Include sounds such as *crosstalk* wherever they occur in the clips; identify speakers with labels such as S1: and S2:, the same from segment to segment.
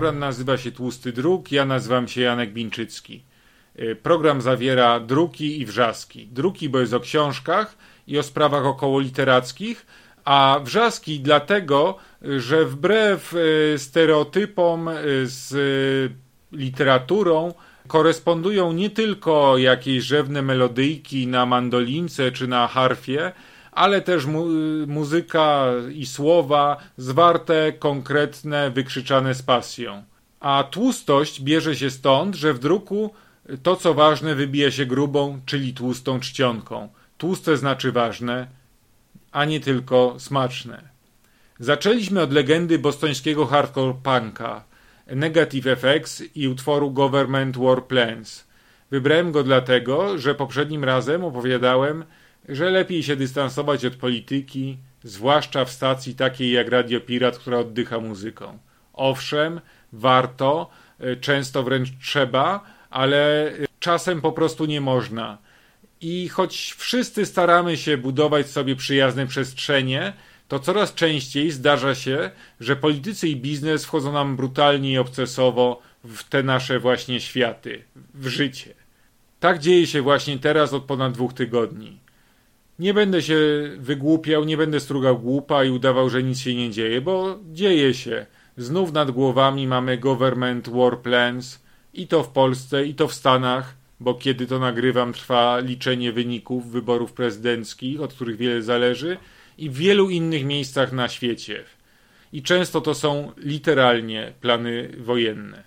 S1: Program nazywa się Tłusty Druk, ja nazywam się Janek Bińczycki. Y, program zawiera druki i wrzaski. Druki, bo jest o książkach i o sprawach około literackich, a wrzaski dlatego, że wbrew y, stereotypom y, z literaturą korespondują nie tylko jakieś rzewne melodyjki na mandolince czy na harfie, ale też mu muzyka i słowa zwarte, konkretne, wykrzyczane z pasją. A tłustość bierze się stąd, że w druku to co ważne wybija się grubą, czyli tłustą czcionką. Tłuste znaczy ważne, a nie tylko smaczne. Zaczęliśmy od legendy bostońskiego hardcore punka Negative FX i utworu Government War Plans. Wybrałem go dlatego, że poprzednim razem opowiadałem, że lepiej się dystansować od polityki, zwłaszcza w stacji takiej jak Radio Pirat, która oddycha muzyką. Owszem, warto, e, często wręcz trzeba, ale czasem po prostu nie można. I choć wszyscy staramy się budować sobie przyjazne przestrzenie, to coraz częściej zdarza się, że politycy i biznes wchodzą nam brutalnie i obcesowo w te nasze właśnie światy, w życie. Tak dzieje się właśnie teraz od ponad dwóch tygodni. Nie będę się wygłupiał, nie będę strugał głupa i udawał, że nic się nie dzieje, bo dzieje się. Znów nad głowami mamy government war plans i to w Polsce, i to w Stanach, bo kiedy to nagrywam trwa liczenie wyników wyborów prezydenckich, od których wiele zależy, i w wielu innych miejscach na świecie. I często to są literalnie plany wojenne.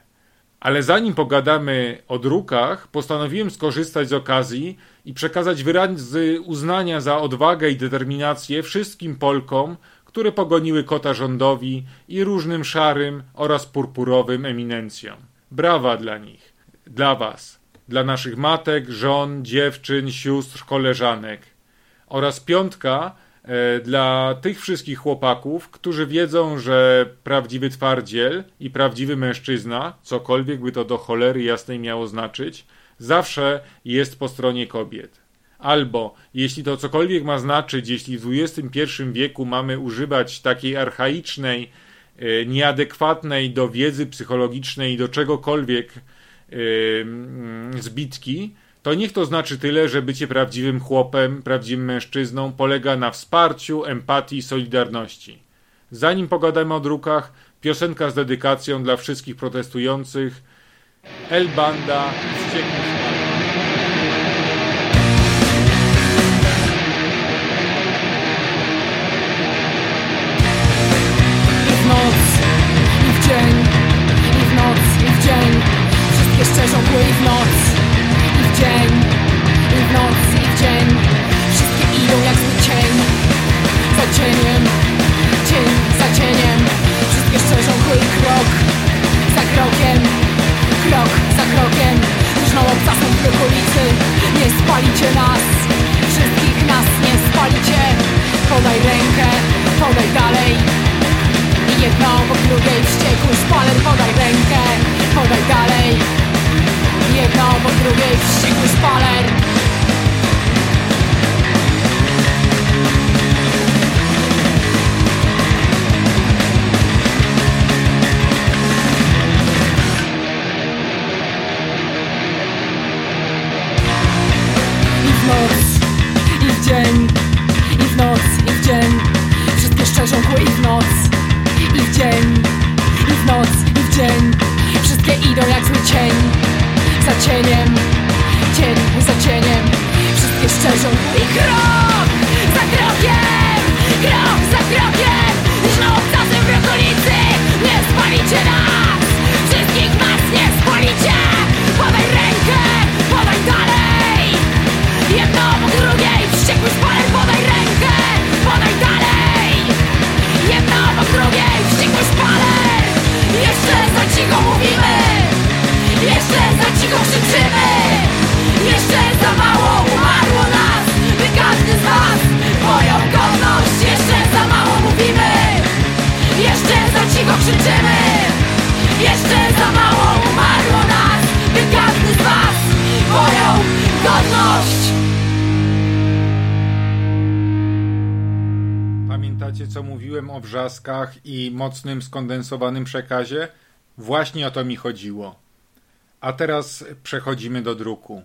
S1: Ale zanim pogadamy o drukach, postanowiłem skorzystać z okazji i przekazać wyrazy uznania za odwagę i determinację wszystkim Polkom, które pogoniły kota rządowi i różnym szarym oraz purpurowym eminencjom. Brawa dla nich, dla Was, dla naszych matek, żon, dziewczyn, sióstr, koleżanek. Oraz piątka e, dla tych wszystkich chłopaków, którzy wiedzą, że prawdziwy twardziel i prawdziwy mężczyzna, cokolwiek by to do cholery jasnej miało znaczyć, zawsze jest po stronie kobiet. Albo, jeśli to cokolwiek ma znaczyć, jeśli w XXI wieku mamy używać takiej archaicznej, e, nieadekwatnej do wiedzy psychologicznej i do czegokolwiek e, mm, zbitki, to niech to znaczy tyle, że bycie prawdziwym chłopem, prawdziwym mężczyzną polega na wsparciu, empatii i solidarności. Zanim pogadamy o drukach, piosenka z dedykacją dla wszystkich protestujących. El Banda, mocnym skondensowanym przekazie? Właśnie o to mi chodziło. A teraz przechodzimy do druku.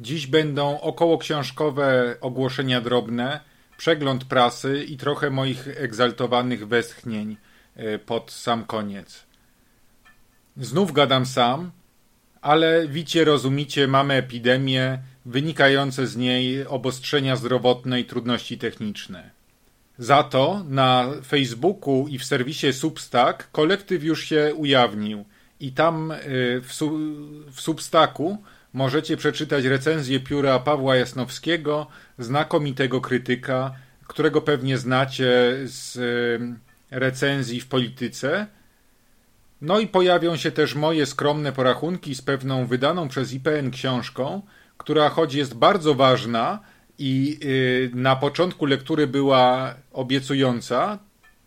S1: Dziś będą około książkowe ogłoszenia drobne, przegląd prasy i trochę moich egzaltowanych westchnień e, pod sam koniec. Znów gadam sam, ale wicie, rozumicie, mamy epidemię, wynikające z niej obostrzenia zdrowotne i trudności techniczne. Za to na Facebooku i w serwisie Substack kolektyw już się ujawnił i tam y, w, w Substacku możecie przeczytać recenzję pióra Pawła Jasnowskiego, znakomitego krytyka, którego pewnie znacie z y, recenzji w polityce. No i pojawią się też moje skromne porachunki z pewną wydaną przez IPN książką, która choć jest bardzo ważna i y, na początku lektury była obiecująca,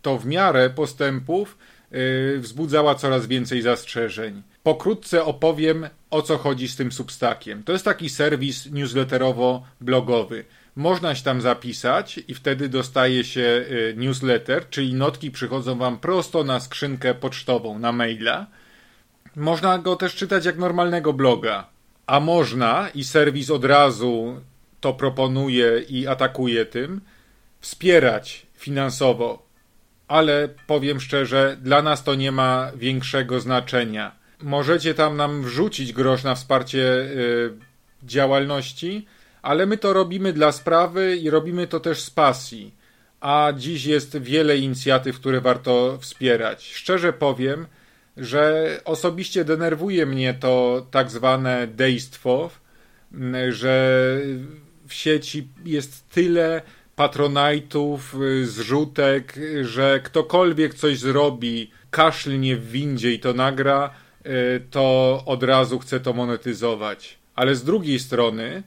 S1: to w miarę postępów y, wzbudzała coraz więcej zastrzeżeń. Pokrótce opowiem o co chodzi z tym substakiem. To jest taki serwis newsletterowo-blogowy. Można się tam zapisać i wtedy dostaje się y, newsletter, czyli notki przychodzą wam prosto na skrzynkę pocztową, na maila. Można go też czytać jak normalnego bloga. A można i serwis od razu to proponuje i atakuje tym, wspierać finansowo. Ale powiem szczerze, dla nas to nie ma większego znaczenia. Możecie tam nam wrzucić grosz na wsparcie yy, działalności, ale my to robimy dla sprawy i robimy to też z pasji. A dziś jest wiele inicjatyw, które warto wspierać. Szczerze powiem, że osobiście denerwuje mnie to tak zwane dejstwo, że w sieci jest tyle patronajtów, zrzutek, że ktokolwiek coś zrobi, kaszlnie w windzie i to nagra, to od razu chce to monetyzować. Ale z drugiej strony,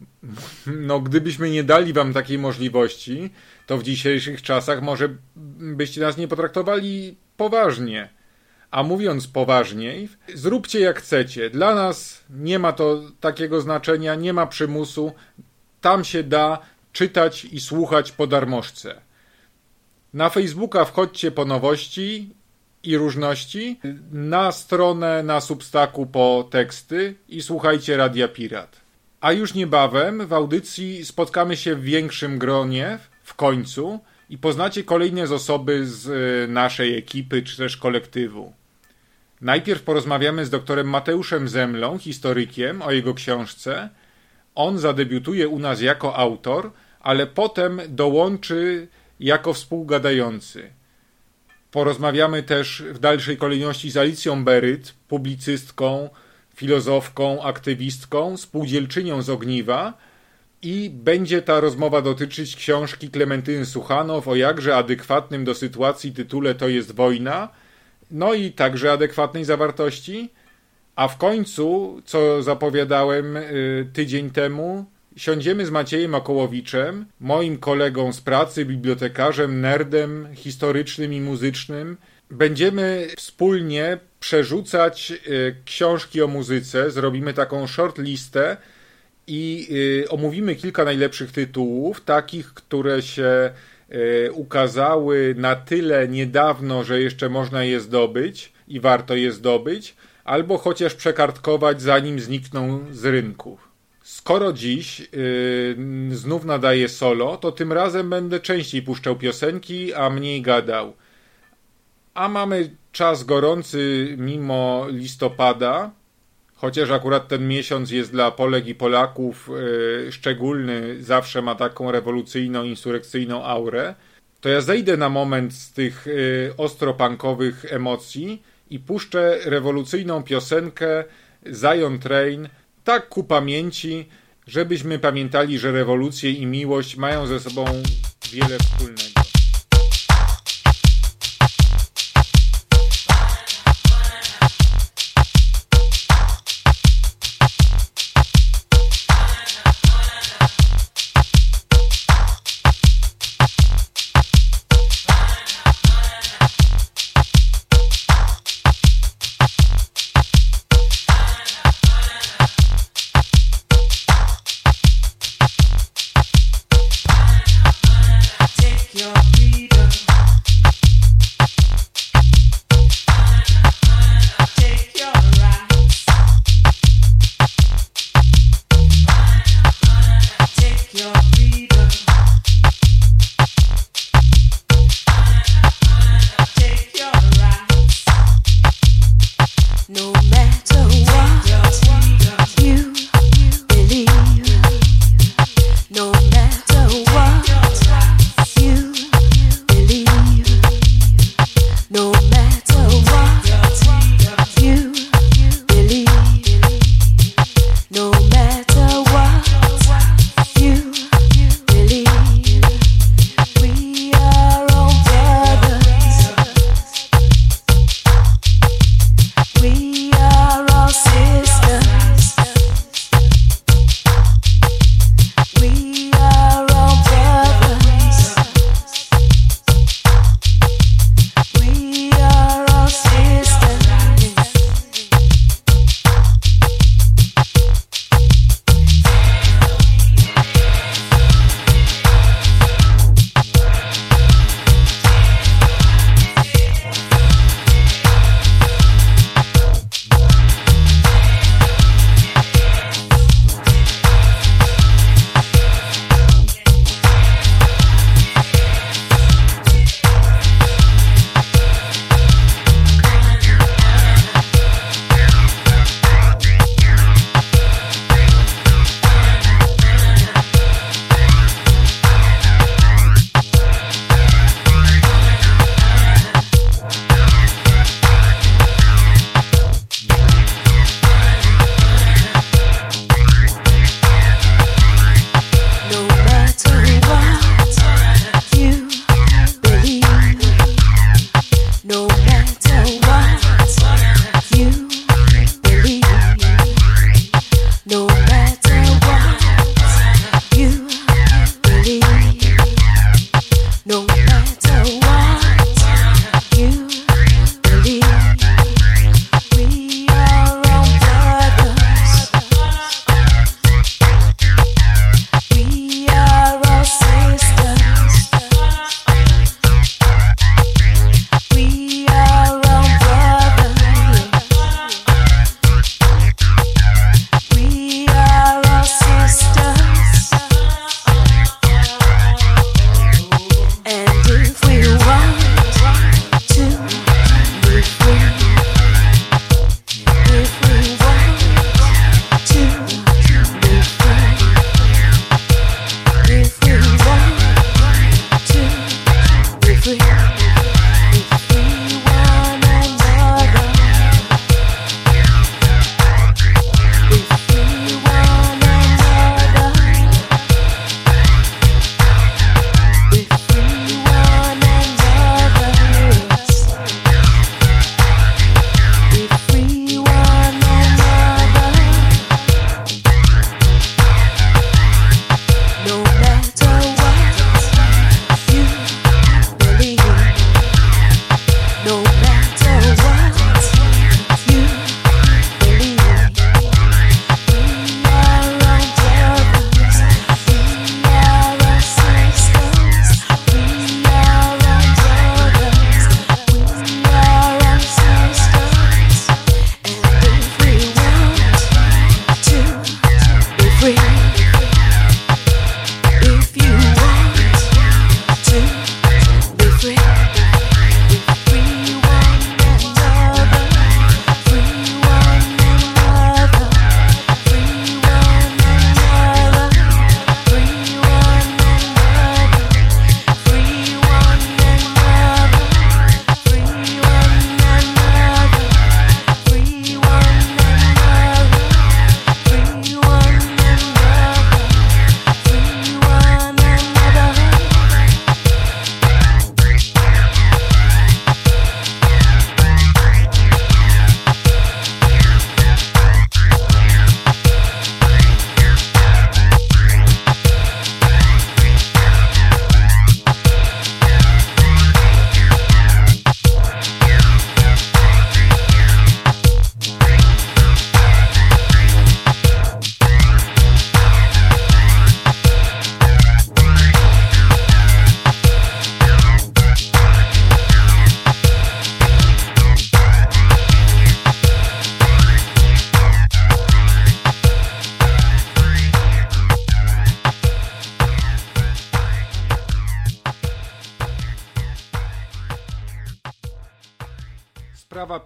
S1: *laughs* no gdybyśmy nie dali wam takiej możliwości, to w dzisiejszych czasach może byście nas nie potraktowali poważnie. A mówiąc poważniej, zróbcie jak chcecie. Dla nas nie ma to takiego znaczenia, nie ma przymusu. Tam się da czytać i słuchać po darmożce. Na Facebooka wchodźcie po nowości i różności, na stronę na Substaku po teksty i słuchajcie Radia Pirat. A już niebawem w audycji spotkamy się w większym gronie, w końcu, i poznacie kolejne z osoby z y, naszej ekipy czy też kolektywu. Najpierw porozmawiamy z doktorem Mateuszem Zemlą, historykiem, o jego książce. On zadebiutuje u nas jako autor, ale potem dołączy jako współgadający. Porozmawiamy też w dalszej kolejności z Alicją Beryt, publicystką, filozofką, aktywistką, spółdzielczynią z Ogniwa i będzie ta rozmowa dotyczyć książki Klementyny Suchanow o jakże adekwatnym do sytuacji tytule To jest wojna – no i także adekwatnej zawartości. A w końcu, co zapowiadałem y, tydzień temu, siądziemy z Maciejem Okołowiczem, moim kolegą z pracy, bibliotekarzem, nerdem historycznym i muzycznym. Będziemy wspólnie przerzucać y, książki o muzyce, zrobimy taką short listę i y, omówimy kilka najlepszych tytułów, takich, które się ukazały na tyle niedawno, że jeszcze można je zdobyć i warto je zdobyć, albo chociaż przekartkować zanim znikną z rynków. Skoro dziś yy, znów nadaję solo, to tym razem będę częściej puszczał piosenki, a mniej gadał. A mamy czas gorący mimo listopada, chociaż akurat ten miesiąc jest dla Polek i Polaków yy, szczególny, zawsze ma taką rewolucyjną, insurekcyjną aurę, to ja zejdę na moment z tych yy, ostropankowych emocji i puszczę rewolucyjną piosenkę Zion Train, tak ku pamięci, żebyśmy pamiętali, że rewolucje i miłość mają ze sobą wiele wspólnego.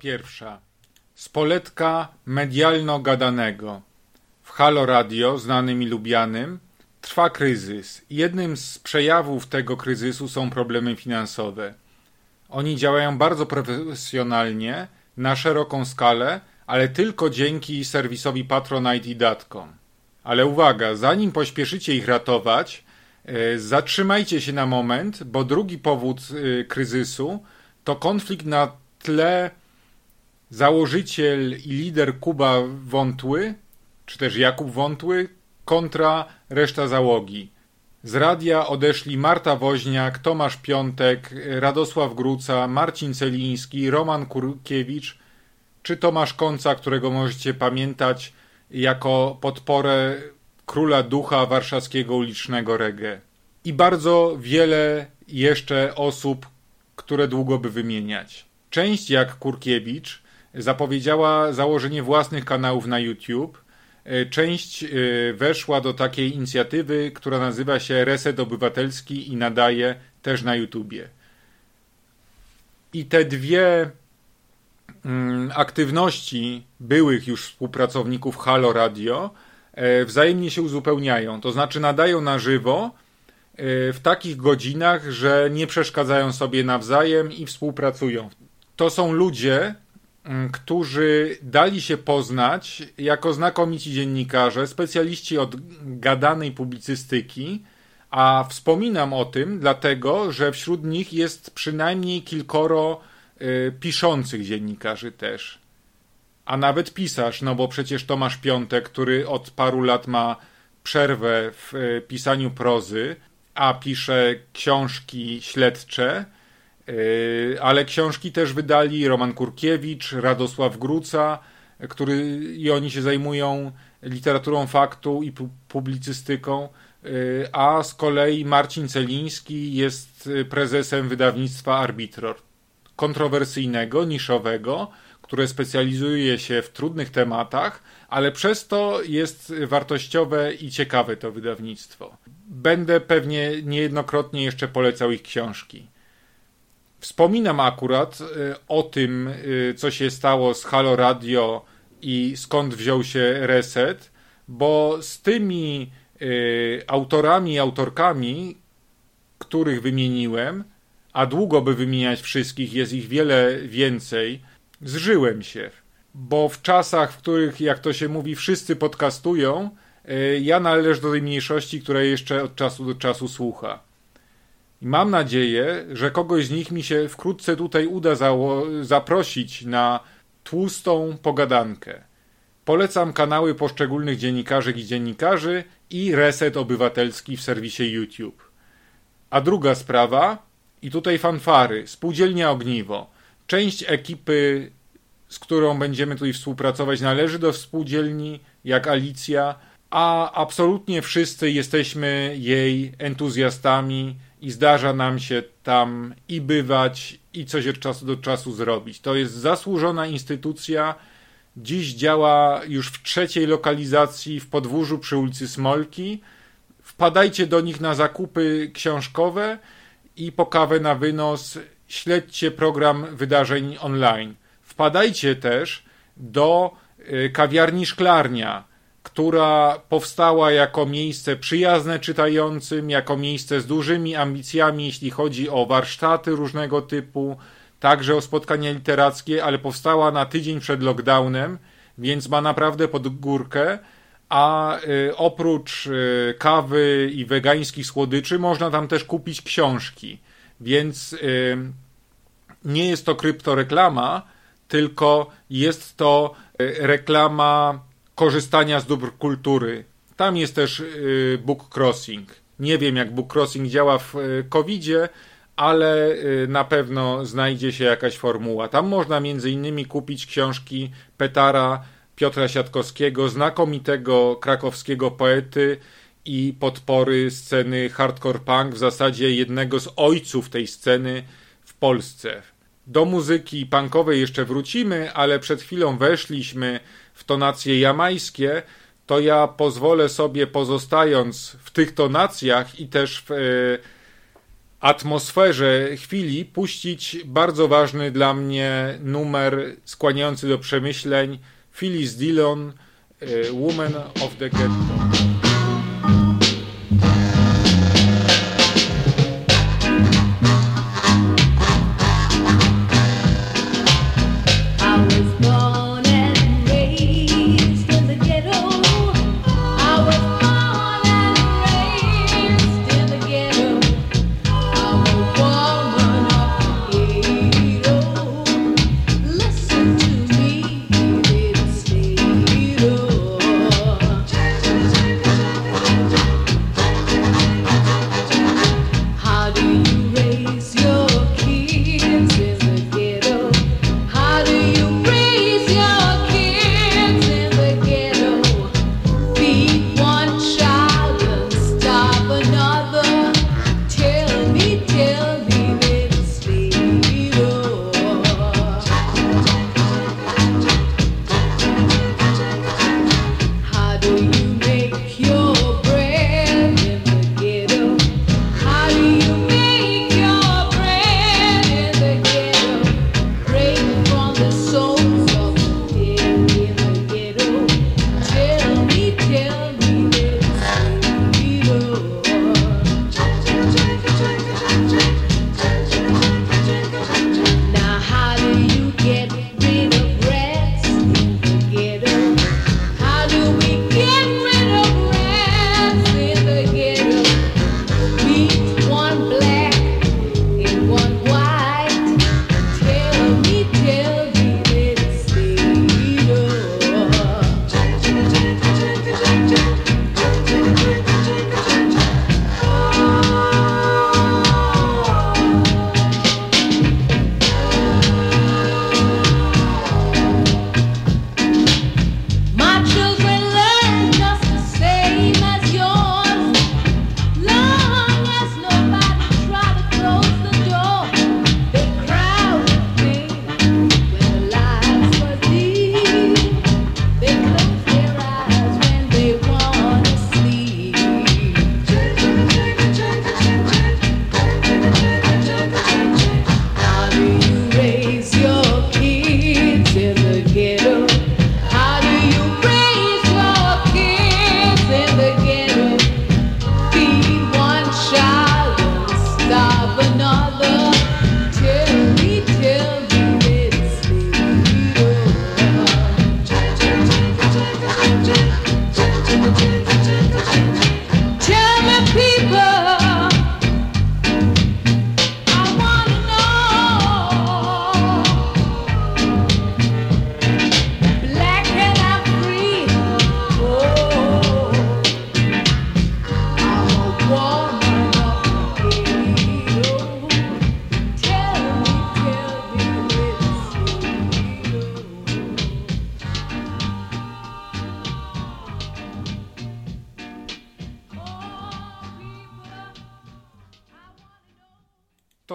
S1: Pierwsza. Spoletka medialno-gadanego. W Halo Radio, znanym i lubianym, trwa kryzys. Jednym z przejawów tego kryzysu są problemy finansowe. Oni działają bardzo profesjonalnie, na szeroką skalę, ale tylko dzięki serwisowi Patronite i Datcom. Ale uwaga, zanim pośpieszycie ich ratować, e, zatrzymajcie się na moment, bo drugi powód e, kryzysu to konflikt na tle założyciel i lider Kuba Wątły, czy też Jakub Wątły, kontra reszta załogi. Z radia odeszli Marta Woźniak, Tomasz Piątek, Radosław Gruca, Marcin Celiński, Roman Kurkiewicz czy Tomasz Konca, którego możecie pamiętać jako podporę króla ducha warszawskiego ulicznego reggae. I bardzo wiele jeszcze osób, które długo by wymieniać. Część jak Kurkiewicz zapowiedziała założenie własnych kanałów na YouTube. E, część e, weszła do takiej inicjatywy, która nazywa się Reset Obywatelski i nadaje też na YouTubie. I te dwie mm, aktywności byłych już współpracowników Halo Radio e, wzajemnie się uzupełniają. To znaczy nadają na żywo w takich godzinach, że nie przeszkadzają sobie nawzajem i współpracują. To są ludzie, którzy dali się poznać jako znakomici dziennikarze, specjaliści od gadanej publicystyki, a wspominam o tym dlatego, że wśród nich jest przynajmniej kilkoro y, piszących dziennikarzy też. A nawet pisarz, no bo przecież Tomasz Piątek, który od paru lat ma przerwę w y, pisaniu prozy, a pisze książki śledcze, ale książki też wydali Roman Kurkiewicz, Radosław Gruca, który i oni się zajmują literaturą faktu i publicystyką, yy, a z kolei Marcin Celiński jest prezesem wydawnictwa Arbitror. Kontrowersyjnego, niszowego, które specjalizuje się w trudnych tematach, ale przez to jest wartościowe i ciekawe to wydawnictwo. Będę pewnie niejednokrotnie jeszcze polecał ich książki. Wspominam akurat y, o tym, y, co się stało z Halo Radio i skąd wziął się reset, bo z tymi y, autorami i autorkami, których wymieniłem, a długo by wymieniać wszystkich, jest ich wiele więcej, zżyłem się. Bo w czasach, w których, jak to się mówi, wszyscy podcastują, ja należę do tej mniejszości, która jeszcze od czasu do czasu słucha. I mam nadzieję, że kogoś z nich mi się wkrótce tutaj uda zaprosić na tłustą pogadankę. Polecam kanały poszczególnych dziennikarzy i dziennikarzy i Reset Obywatelski w serwisie YouTube. A druga sprawa, i tutaj fanfary, Spółdzielnia Ogniwo. Część ekipy, z którą będziemy tutaj współpracować, należy do spółdzielni, jak Alicja, a absolutnie wszyscy jesteśmy jej entuzjastami i zdarza nam się tam i bywać, i coś od czasu do czasu zrobić. To jest zasłużona instytucja
S2: Dziś działa już w trzeciej lokalizacji w podwórzu przy ulicy Smolki. Wpadajcie do nich na zakupy książkowe i po kawę na wynos. Śledźcie program wydarzeń online. Wpadajcie też do y, kawiarni Szklarnia, która powstała jako miejsce przyjazne czytającym, jako miejsce z dużymi ambicjami, jeśli chodzi o warsztaty różnego typu, także o spotkania literackie, ale powstała na tydzień przed lockdownem, więc ma naprawdę pod górkę. A y, oprócz y, kawy i wegańskich słodyczy można tam też kupić książki. Więc y, nie jest to kryptoreklama, tylko jest to reklama korzystania z dóbr kultury. Tam jest też y, book crossing. Nie wiem, jak book crossing działa w y, COVID-zie, ale y, na pewno znajdzie się jakaś formuła. Tam można między innymi kupić książki Petara Piotra Siatkowskiego, znakomitego krakowskiego poety i podpory sceny hardcore punk, w zasadzie jednego z ojców tej sceny w Polsce. Do muzyki punkowej jeszcze wrócimy, ale przed chwilą weszliśmy w tonacje jamańskie, to ja pozwolę sobie pozostając w tych tonacjach i też w e, atmosferze chwili puścić bardzo ważny dla mnie numer skłaniający do przemyśleń Phyllis Dillon e, Woman of the Ghetto.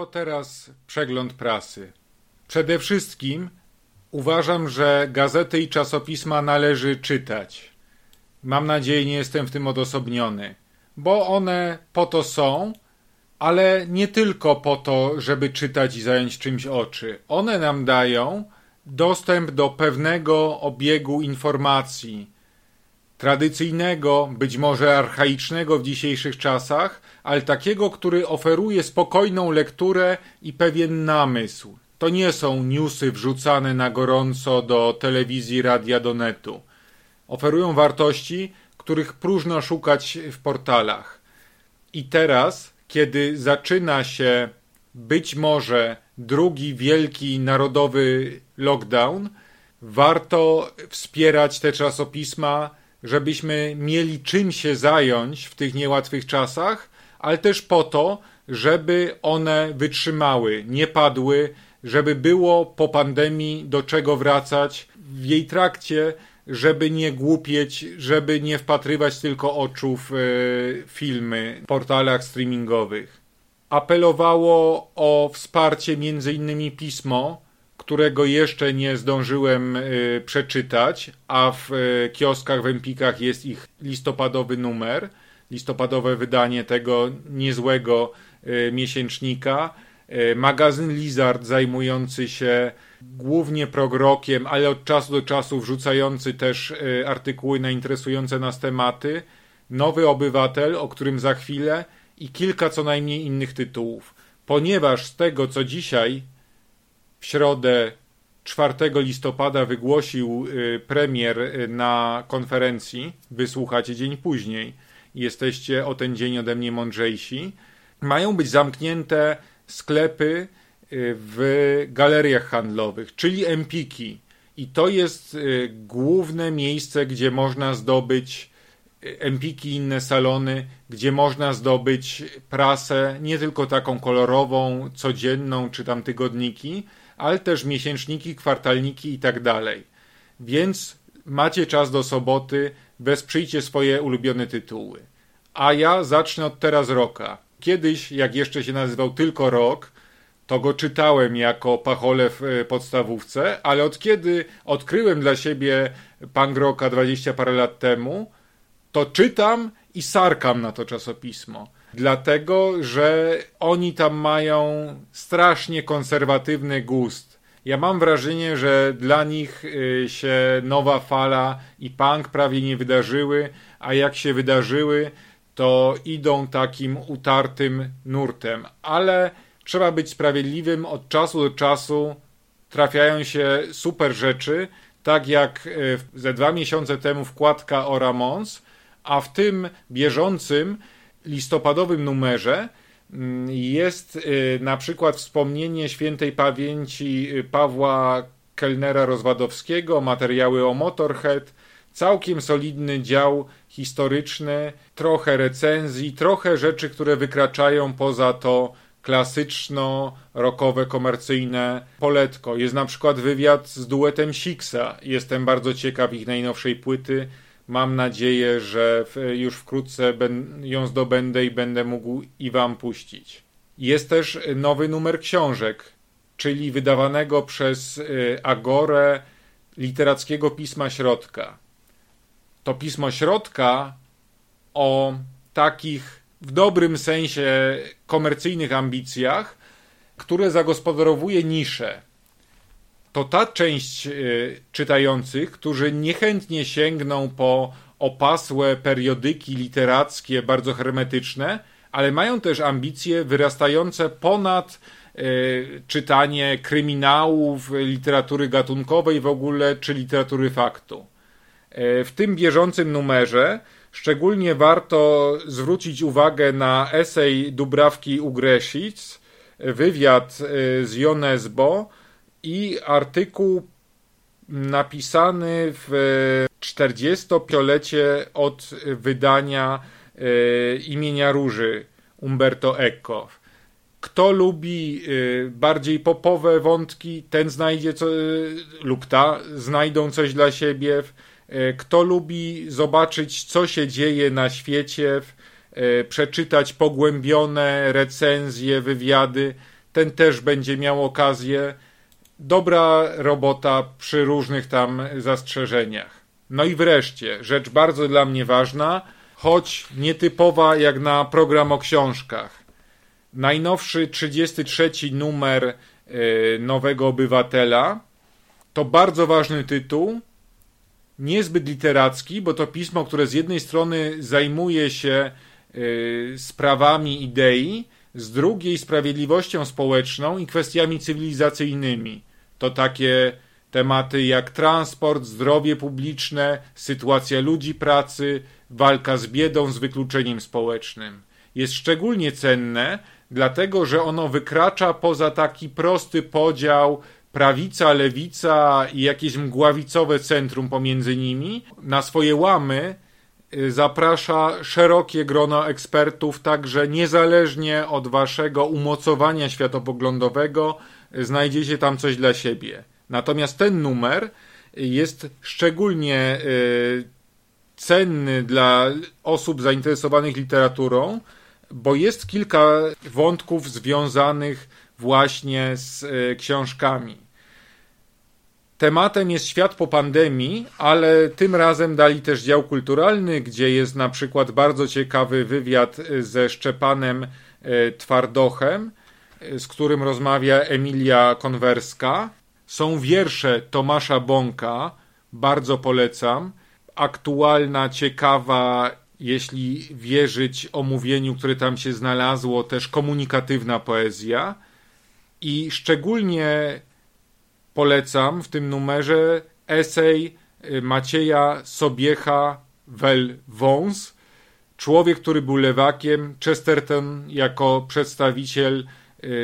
S2: To teraz przegląd prasy. Przede wszystkim
S1: Uważam, że gazety i czasopisma należy czytać. Mam nadzieję, nie jestem w tym odosobniony, bo one po to są, ale nie tylko po to, żeby czytać i zająć czymś oczy. One nam dają dostęp do pewnego obiegu informacji, tradycyjnego, być może archaicznego w dzisiejszych czasach, ale takiego, który oferuje spokojną lekturę i pewien namysł. To nie są newsy wrzucane na gorąco do telewizji, radia, do netu. Oferują wartości, których próżno szukać w portalach. I teraz, kiedy zaczyna się być może drugi wielki narodowy lockdown, warto wspierać te czasopisma, żebyśmy mieli czym się zająć w tych niełatwych czasach, ale też po to, żeby one wytrzymały, nie padły, żeby było po pandemii do czego wracać w jej trakcie, żeby nie głupieć, żeby nie wpatrywać tylko oczu w e, filmy w portalach streamingowych. Apelowało o wsparcie innymi pismo, którego jeszcze nie zdążyłem y, przeczytać, a w y, kioskach, w Empikach jest ich listopadowy numer, listopadowe wydanie tego niezłego y, miesięcznika. Magazyn Lizard zajmujący się głównie progrokiem, ale od czasu do czasu wrzucający też artykuły na interesujące nas tematy. Nowy Obywatel, o którym za chwilę i kilka co najmniej innych tytułów. Ponieważ z tego, co dzisiaj w środę 4 listopada wygłosił y, premier y, na konferencji, wysłuchacie dzień później, jesteście o ten dzień ode mnie mądrzejsi, mają być zamknięte sklepy y, w galeriach handlowych, czyli Empiki. I to jest główne miejsce, gdzie można zdobyć Empiki inne salony, gdzie można zdobyć prasę, nie tylko taką kolorową, codzienną, czy tam tygodniki, ale też miesięczniki, kwartalniki i tak. Więc macie czas do soboty, wesprzyjcie swoje ulubione tytuły. A ja zacznę od teraz roka. Kiedyś, jak jeszcze się nazywał tylko rok, to go czytałem jako pachole w e, podstawówce, ale od kiedy odkryłem dla siebie punk rocka 20 parę lat temu, to czytam i sarkam na to czasopismo dlatego że oni tam mają strasznie konserwatywny gust. Ja mam wrażenie, że dla nich y, się nowa fala i punk prawie nie wydarzyły, a jak się wydarzyły, to idą takim utartym nurtem. Ale trzeba być sprawiedliwym, od czasu do czasu trafiają się super rzeczy, tak jak y, ze dwa miesiące temu wkładka o Ramons, a w tym bieżącym listopadowym numerze mm, jest y, na przykład wspomnienie świętej pamięci y, Pawła Kellnera Rozwadowskiego, materiały o Motorhead, całkiem solidny dział historyczny, trochę recenzji, trochę rzeczy, które wykraczają poza to klasyczno-rokowe, komercyjne poletko. Jest na przykład wywiad z duetem Sixa. Jestem bardzo ciekaw ich najnowszej płyty. Mam nadzieję, że już wkrótce ją zdobędę i będę mógł i Wam puścić. Jest też nowy numer książek, czyli wydawanego przez y, Agorę literackiego pisma Środka. To pismo Środka o takich w dobrym sensie komercyjnych ambicjach, które zagospodarowuje niszę to ta część y, czytających, którzy niechętnie sięgną po opasłe periodyki literackie, bardzo hermetyczne, ale mają też ambicje wyrastające ponad y, czytanie kryminałów, literatury gatunkowej w ogóle, czy literatury faktu. Y, w tym bieżącym numerze szczególnie warto zwrócić uwagę na esej Dubrawki Ugresic, wywiad z Jonesbo, i artykuł napisany w 40-lecie od wydania e, imienia Róży Umberto Eco. Kto lubi e, bardziej popowe wątki, ten znajdzie co, e, lub ta znajdą coś dla siebie. Kto lubi zobaczyć, co się dzieje na świecie, przeczytać pogłębione recenzje, wywiady, ten też będzie miał okazję dobra robota przy różnych tam zastrzeżeniach. No i wreszcie, rzecz bardzo dla mnie ważna, choć nietypowa jak na program o książkach. Najnowszy 33 numer yy, Nowego Obywatela to bardzo ważny tytuł, niezbyt literacki, bo to pismo, które z jednej strony zajmuje się yy, sprawami idei, z drugiej sprawiedliwością społeczną i kwestiami cywilizacyjnymi. To takie tematy jak transport, zdrowie publiczne, sytuacja ludzi pracy, walka z biedą, z wykluczeniem społecznym. Jest szczególnie cenne, dlatego że ono wykracza poza taki prosty podział prawica, lewica i jakieś mgławicowe centrum pomiędzy nimi. Na swoje łamy y, zaprasza szerokie grono ekspertów, także niezależnie od waszego umocowania światopoglądowego, znajdziecie tam coś dla siebie. Natomiast ten numer jest szczególnie y, cenny dla osób zainteresowanych literaturą, bo jest kilka wątków związanych właśnie z e, książkami. Tematem jest świat po pandemii, ale tym razem dali też dział kulturalny, gdzie jest na przykład bardzo ciekawy wywiad e, ze Szczepanem Twardochem, z którym rozmawia Emilia Konwerska. Są wiersze Tomasza Bąka, bardzo polecam. Aktualna, ciekawa, jeśli wierzyć omówieniu, które tam się znalazło, też komunikatywna poezja. I szczególnie polecam w tym numerze esej y, Macieja Sobiecha Wel Wąs, człowiek, który był lewakiem, Chesterton jako przedstawiciel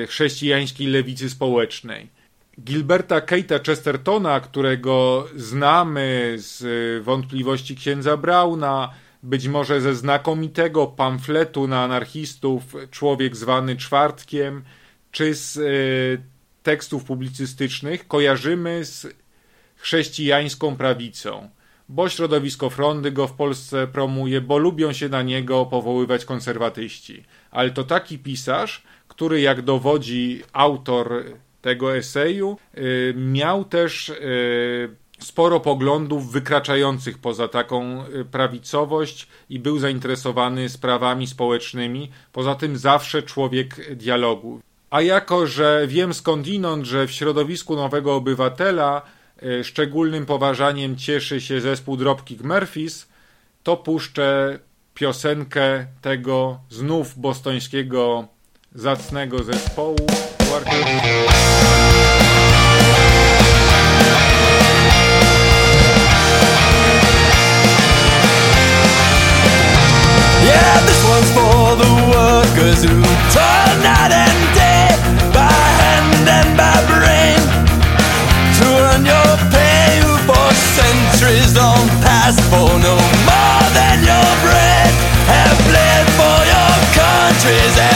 S1: chrześcijańskiej lewicy społecznej. Gilberta Keita Chestertona, którego znamy z y, wątpliwości księdza Brauna, być może ze znakomitego pamfletu na anarchistów Człowiek zwany Czwartkiem, czy z y, tekstów publicystycznych kojarzymy z chrześcijańską prawicą, bo środowisko Frondy go w Polsce promuje, bo lubią się na niego powoływać konserwatyści. Ale to taki pisarz, który jak dowodzi autor tego eseju, y, miał też y, sporo poglądów wykraczających poza taką prawicowość i był zainteresowany sprawami społecznymi. Poza tym zawsze człowiek dialogu. A jako, że wiem skądinąd, że w środowisku nowego obywatela y, szczególnym poważaniem cieszy się zespół Dropkick Murphys, to puszczę piosenkę tego znów bostońskiego zacnego zespołu. Yeah, this one's for the workers who turn night trees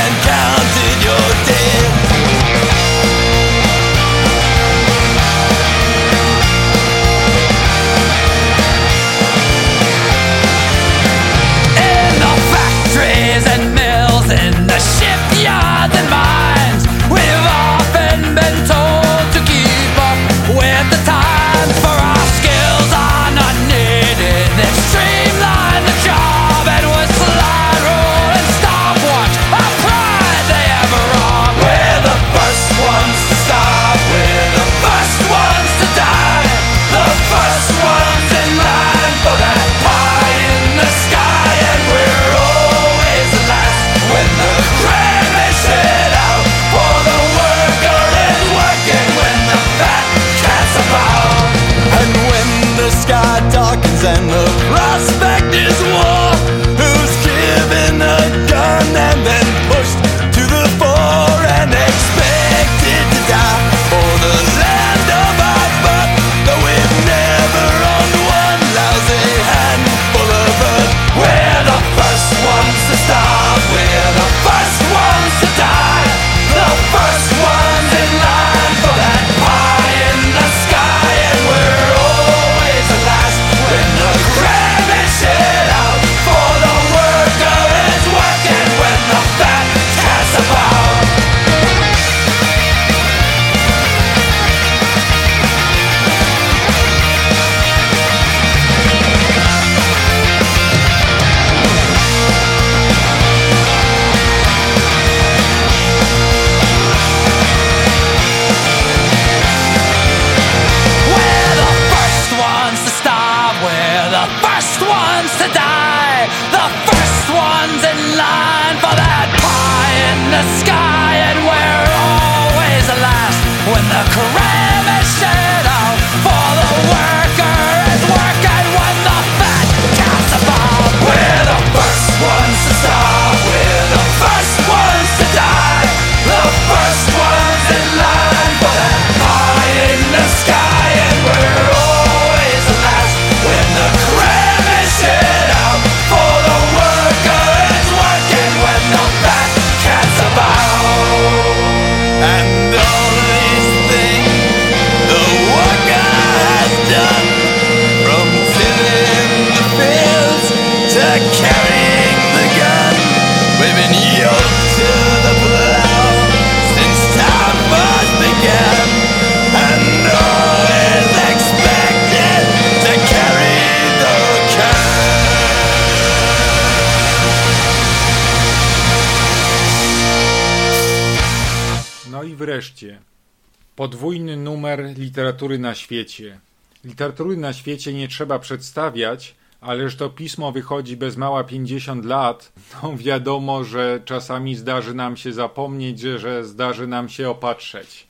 S1: podwójny numer literatury na świecie. Literatury na świecie nie trzeba przedstawiać, ależ to pismo wychodzi bez mała 50 lat. No wiadomo, że czasami zdarzy nam się zapomnieć, że, zdarzy nam się opatrzeć.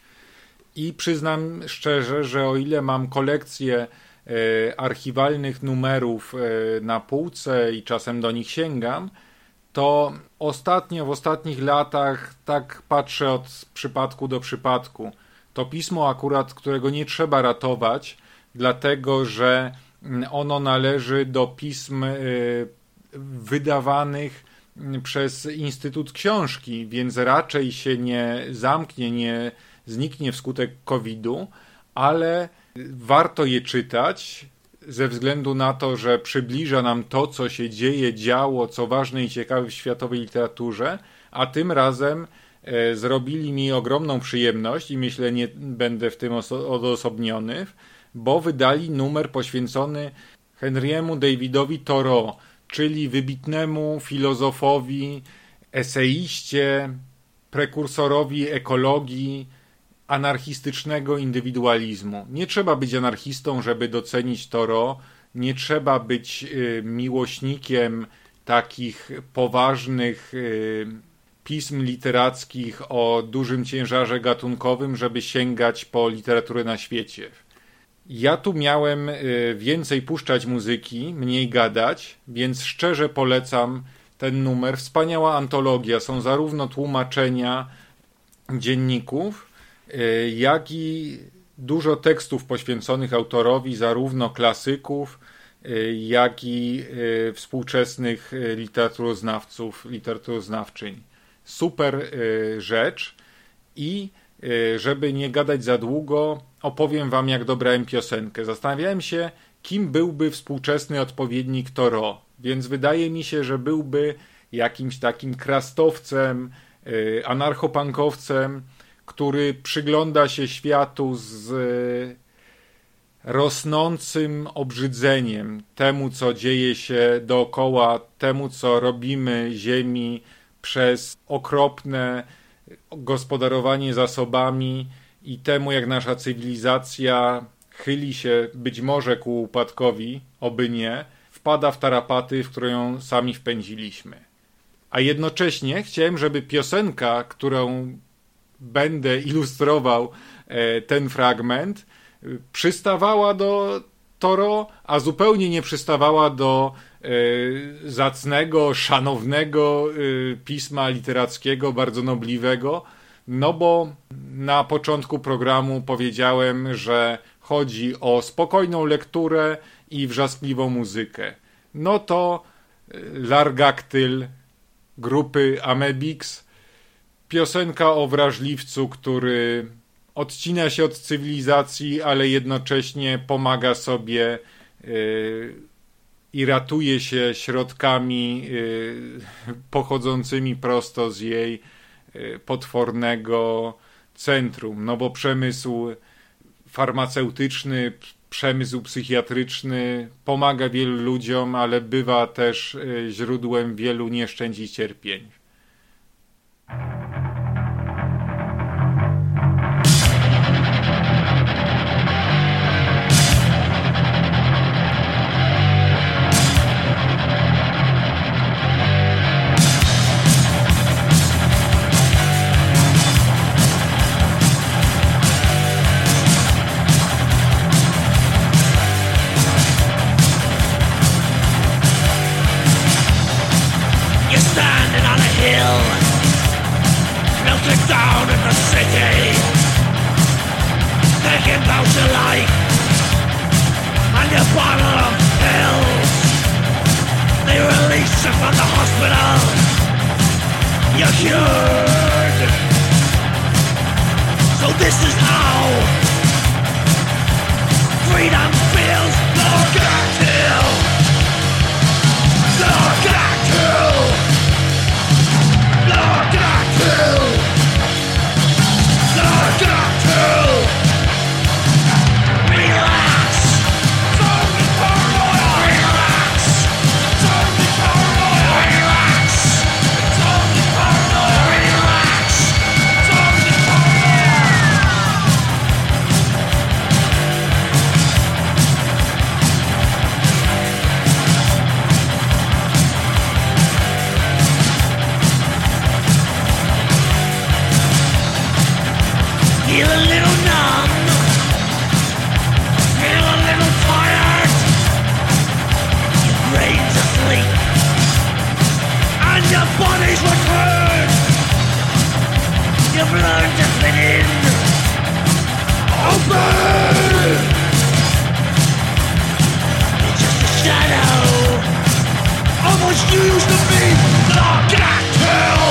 S1: I przyznam szczerze, że o ile mam kolekcję e, archiwalnych numerów e, na półce i czasem do nich sięgam, to ostatnio, w ostatnich latach, tak patrzę od przypadku do przypadku. To pismo akurat, którego nie trzeba ratować, dlatego że mm, ono należy do pism y, wydawanych mm, przez Instytut Książki, więc raczej się nie zamknie, nie zniknie wskutek COVID-u, ale warto je czytać ze względu na to, że przybliża nam to, co się dzieje, działo, co ważne i ciekawe w światowej literaturze, a tym razem zrobili mi ogromną przyjemność i myślę, nie będę w tym oso- odosobniony, bo wydali numer poświęcony Henry'emu Davidowi Thoreau, czyli wybitnemu filozofowi, eseiście, prekursorowi ekologii, anarchistycznego indywidualizmu. Nie trzeba być anarchistą, żeby docenić Toro. Nie trzeba być y, miłośnikiem takich poważnych y, pism literackich o dużym ciężarze gatunkowym, żeby sięgać po literaturę na świecie. Ja tu miałem y, więcej puszczać muzyki, mniej gadać, więc szczerze polecam ten numer. Wspaniała antologia. Są zarówno tłumaczenia dzienników, y, jak i dużo tekstów poświęconych autorowi, zarówno klasyków, y, jak i y, współczesnych y, literaturoznawców, literaturoznawczyń. Super y, rzecz. I y, żeby nie gadać za długo, opowiem wam jak dobrałem piosenkę. Zastanawiałem się, kim byłby współczesny odpowiednik Toro, więc wydaje mi się, że byłby jakimś takim krastowcem, y, anarchopankowcem, który przygląda się światu z rosnącym obrzydzeniem. Temu, co dzieje się dookoła, temu, co robimy Ziemi przez okropne gospodarowanie zasobami i temu, jak nasza cywilizacja chyli się być może ku upadkowi, oby nie, wpada w tarapaty, w które ją sami wpędziliśmy. A jednocześnie chciałem, żeby piosenka, którą będę ilustrował e, ten fragment, e, przystawała do Toro, a zupełnie nie przystawała do e, zacnego, szanownego e, pisma literackiego, bardzo nobliwego, no bo na początku programu powiedziałem, że chodzi o spokojną lekturę i wrzaskliwą muzykę. No to e, Largaktyl grupy Amebix, piosenka o wrażliwcu, który odcina się od cywilizacji, ale jednocześnie pomaga sobie yy, i ratuje się środkami yy, pochodzącymi prosto z jej yy, potwornego centrum. No bo przemysł farmaceutyczny, przemysł psychiatryczny pomaga wielu ludziom, ale bywa też y, źródłem wielu nieszczęść i cierpień.
S3: Melted down in the city, thinking about your life and your bottle of pills. They release you from the hospital. You're cured. So this is how freedom feels. Look at you. Look You've learned to fit in. Open! You're just a shadow. Almost used to be. Look at you!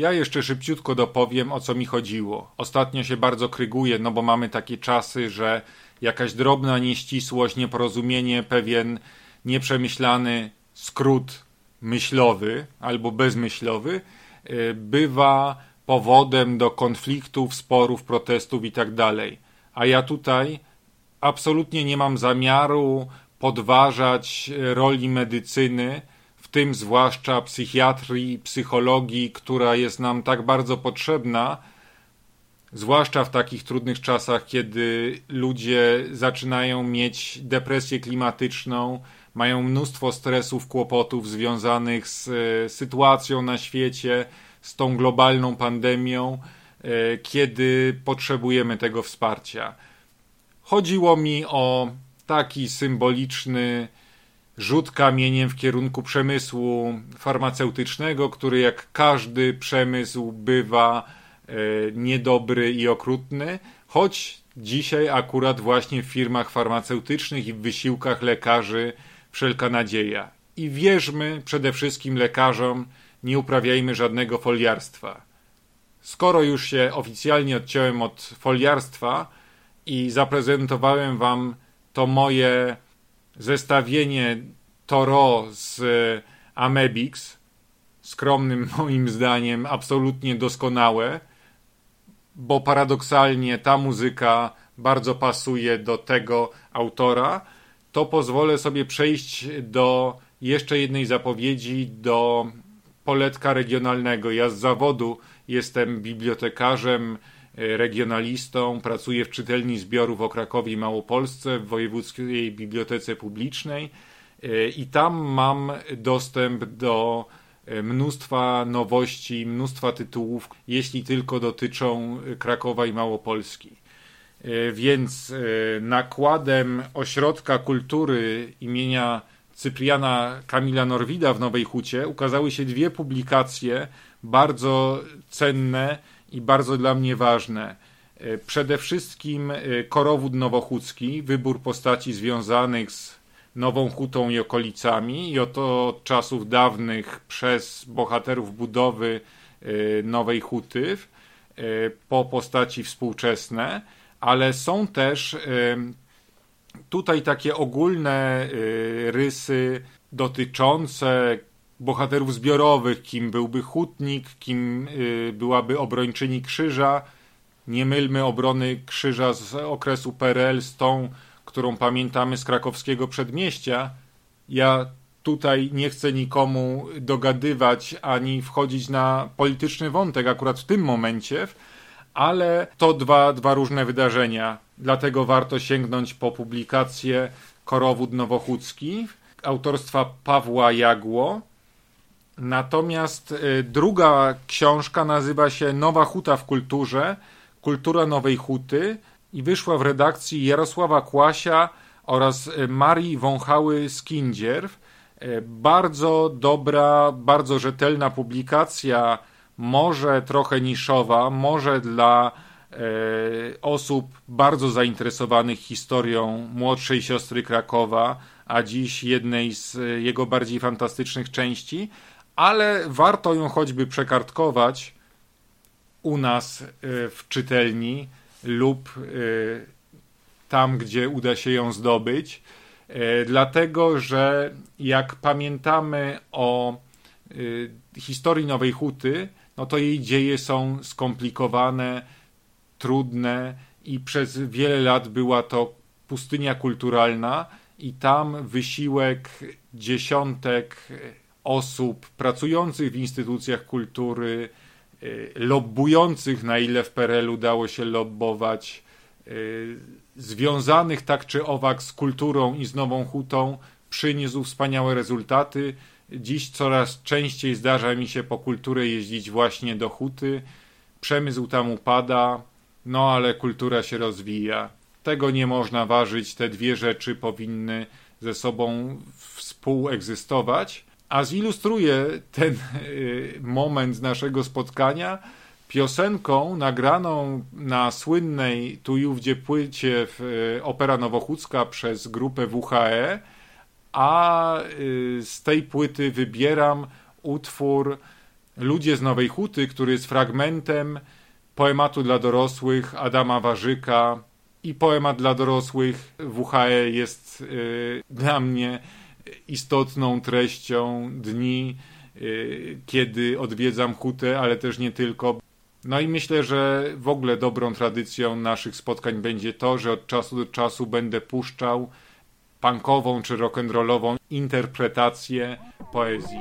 S1: Ja jeszcze szybciutko dopowiem, o co mi chodziło. Ostatnio się bardzo kryguję, no bo mamy takie czasy, że jakaś drobna nieścisłość, nieporozumienie, pewien nieprzemyślany skrót myślowy albo bezmyślowy y, bywa powodem do konfliktów, sporów, protestów itd. A ja tutaj absolutnie nie mam zamiaru podważać e, roli medycyny, tym zwłaszcza psychiatrii, psychologii, która jest nam tak bardzo potrzebna, zwłaszcza w takich trudnych czasach, kiedy ludzie zaczynają mieć depresję klimatyczną, mają mnóstwo stresów, kłopotów związanych z e, sytuacją na świecie, z tą globalną pandemią, e, kiedy potrzebujemy tego wsparcia. Chodziło mi o taki symboliczny rzut kamieniem w kierunku przemysłu farmaceutycznego, który jak każdy przemysł bywa e, niedobry i okrutny, choć dzisiaj akurat właśnie w firmach farmaceutycznych i w wysiłkach lekarzy wszelka nadzieja. I wierzmy przede wszystkim lekarzom, nie uprawiajmy żadnego foliarstwa. Skoro już się oficjalnie odciąłem od foliarstwa i zaprezentowałem wam to moje zestawienie Toro z Amebix, skromnym *laughs* moim zdaniem, absolutnie doskonałe, bo paradoksalnie ta muzyka bardzo pasuje do tego autora, to pozwolę sobie przejść do jeszcze jednej zapowiedzi, do poletka regionalnego. Ja z zawodu jestem bibliotekarzem, e, regionalistą, pracuję w czytelni zbiorów o Krakowie i Małopolsce w Wojewódzkiej Bibliotece Publicznej e, i tam mam dostęp do e, mnóstwa nowości, mnóstwa tytułów, jeśli tylko dotyczą Krakowa i Małopolski. Więc nakładem Ośrodka Kultury imienia Cypriana Kamila Norwida w Nowej Hucie ukazały się dwie publikacje bardzo cenne i bardzo dla mnie ważne. E, przede wszystkim e, Korowód Nowochódzki, wybór postaci związanych z Nową Hutą i okolicami i oto od czasów dawnych przez bohaterów budowy e, Nowej Huty po postaci współczesne, ale są też tutaj takie ogólne rysy dotyczące bohaterów zbiorowych, kim byłby hutnik, kim y, byłaby obrończyni krzyża. Nie mylmy obrony krzyża z okresu PRL z tą, którą pamiętamy z krakowskiego przedmieścia. Ja tutaj nie chcę nikomu dogadywać ani wchodzić na polityczny wątek akurat w tym momencie, ale to dwa, dwa różne wydarzenia. Dlatego warto sięgnąć po publikację Korowód Nowochódzki autorstwa Pawła Jagło Natomiast y, druga książka nazywa się Nowa Huta w kulturze, Kultura Nowej Huty i wyszła w redakcji Jarosława Kłasia oraz y, Marii Wąchały-Skindzierw. Y, bardzo dobra, bardzo rzetelna publikacja, może trochę niszowa, może dla osób bardzo zainteresowanych historią młodszej siostry Krakowa, a dziś jednej z jego bardziej fantastycznych części, ale warto ją choćby przekartkować u nas y, w czytelni lub y, tam, gdzie uda się ją zdobyć, y, dlatego że jak pamiętamy o historii Nowej Huty, no to jej dzieje są skomplikowane, trudne i przez wiele lat była to pustynia kulturalna i tam wysiłek dziesiątek osób pracujących w instytucjach kultury, y, lobbujących, na ile w PRL udało się lobbować, y, związanych tak czy owak z kulturą i z Nową Hutą, przyniósł wspaniałe rezultaty. Dziś coraz częściej zdarza mi się po kulturę jeździć właśnie do Huty. Przemysł tam upada, no ale kultura się rozwija. Tego nie można ważyć, te dwie rzeczy powinny ze sobą współegzystować. A zilustruje ten y, moment naszego spotkania piosenką nagraną na słynnej tu i ówdzie płycie w y, Opera Nowochódzka przez grupę WHE, a y, z tej płyty wybieram utwór Ludzie z Nowej Huty, który jest fragmentem poematu dla dorosłych Adama Warzyka. I poemat dla dorosłych WHE jest dla mnie istotną treścią dni, y, kiedy odwiedzam hutę, ale też nie tylko. No i myślę, że w ogóle dobrą tradycją naszych spotkań będzie to, że od czasu do czasu będę puszczał punkową czy rock'n'rollową interpretację poezji.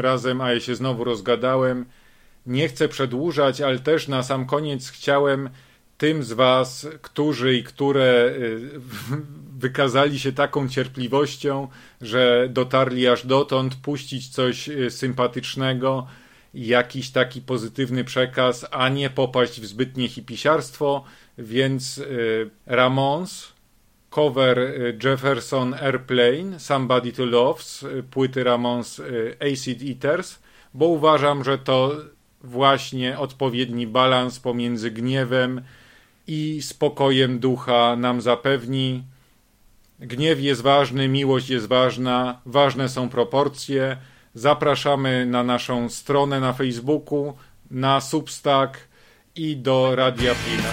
S1: Razem, a ja się znowu rozgadałem. Nie chcę przedłużać, ale też na sam koniec chciałem tym z Was, którzy i które y, *laughs* wykazali się taką cierpliwością, że dotarli aż dotąd, puścić coś y, sympatycznego, jakiś taki pozytywny przekaz, a nie popaść w zbytnie hipisiarstwo, więc y, Ramones, cover y, Jefferson Airplane, Somebody to Love z y, płyty Ramones y, Acid Eaters, bo uważam, że to właśnie odpowiedni balans pomiędzy gniewem i spokojem ducha nam zapewni. Gniew jest ważny, miłość jest ważna, ważne są proporcje. Zapraszamy na naszą stronę na Facebooku, na Substack i do Radia Pina.